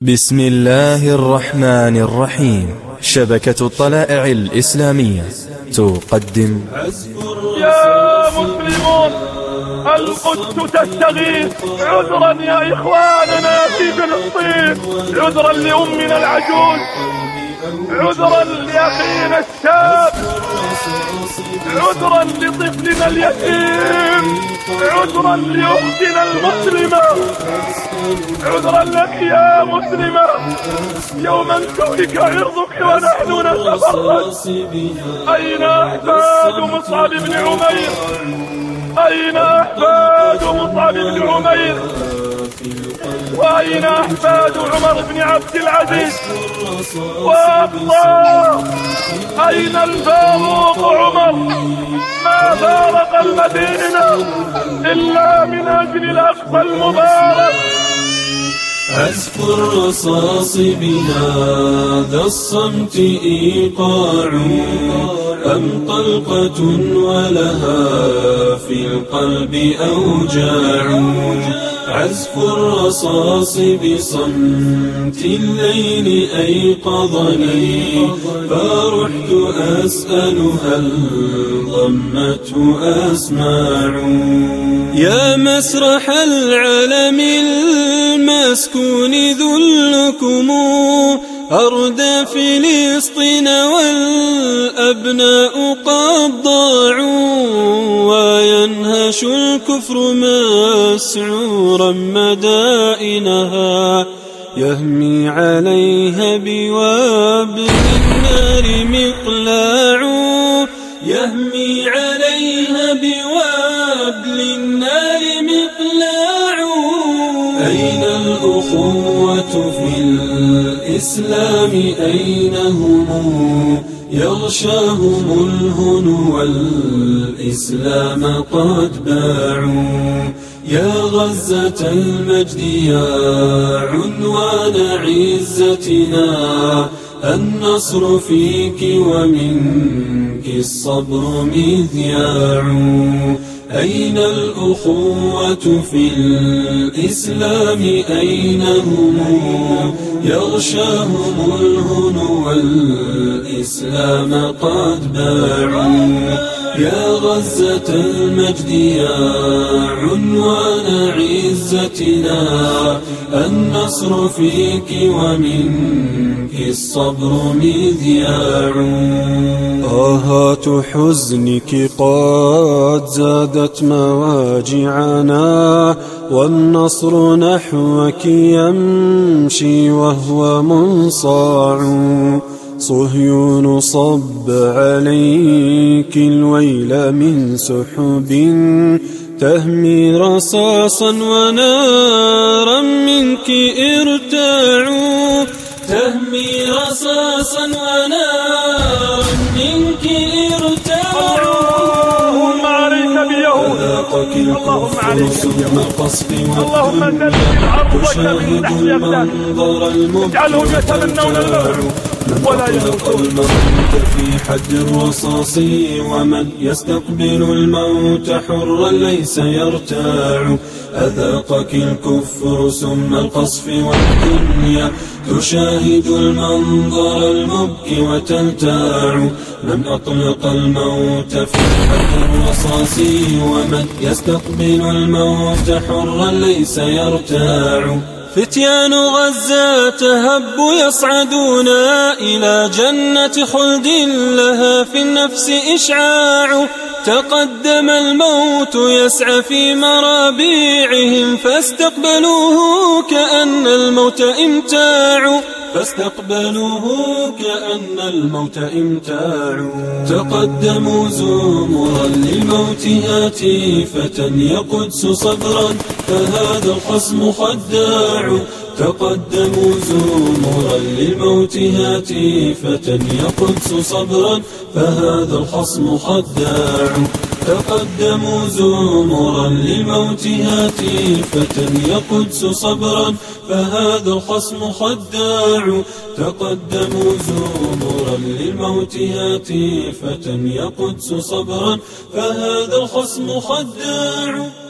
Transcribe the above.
بسم الله الرحمن الرحيم. شبكة الطلائع الإسلامية تقدم. يا مسلمون القدس تستغيث عذرا يا إخواننا في فلسطين عذرا لأمنا العجوز عذرا لأخينا الشاب عذرا لطفلنا اليتيم عذرا لأختنا المسلمة. عذرا لك يا مسلمة. يوم انتهك عرضك ونحن نتفرج. أين أحفاد مصعب بن عمير؟ أين أحفاد مصعب بن عمير؟ وأين أحفاد عمر بن عبد العزيز؟ وأقصى أين الفاروق عمر؟ ما فارق المدينة إلا من أجل الأقصى المبارك. عزف الرصاص بهذا الصمت إيقاع أم طلقة ولها في القلب أوجاع. عزف الرصاص بصمت الليل أيقظني فرحت أسأل هل ضمته أسماع. يا مسرح العالم المسكون ذلكم أرض فلسطين والأبناء قد ضاعوا وينهش الكفر مسعورا مدائنها يهمي عليها بوابل النار مقلاع يهمي عليها بوابل النار مقلاع. أين الأخوة في الإسلام؟ أين هم؟ يغشاهم الهن والإسلام قد باعوا. يا غزة المجد يا عنوان عزتنا النصر فيك ومنك الصبر مذياع. أين الأخوة في الإسلام؟ أين هم؟ يغشاهم الهن والإسلام قد باعوا. يا غزة المجد يا عنوان عزتنا النصر فيك ومنك الصبر مذياع. آهات حزنك قد زادت مواجعنا والنصر نحوك يمشي وهو منصاع. صهيون صب عليك الويل من سحب تهمي رصاصا ونارا منك ارتاعوا تهمي رصاصا ونارا منك ارتاعوا اللهم عليك بيهود ذاقك اللهم عليك الكفر أرضك من تحت أقدامك المنظر الموت ولا يموتون الموت في حد الرصاص ومن يستقبل الموت حرا ليس يرتاع. أذاقك الكفر ثم القصف والدنيا. تشاهد المنظر المبكي وتلتاع من أطلق الموت في حد الرصاص ومن يستقبل الموت حرا ليس يرتاع. فتيان غزة هبوا يصعدون إلى جنة خلد لها في النفس إشعاع. تقدم الموت يسعى في مرابيعهم فاستقبلوه كأن الموت إمتاع. فاستقبلوه كأن الموت إمتاع. تقدموا زمرا للموت هاتفة يقدس صبرا فهذا الخصم خداع. تقدموا زمرا للموت هاتفة يقدس صبرا فهذا الخصم خداع. تقدموا زمرا للموت هاتفة يقدس صبرا فهذا الخصم خداع. تقدموا زمرا للموت هاتفة يقدس صبرا فهذا الخصم خداع.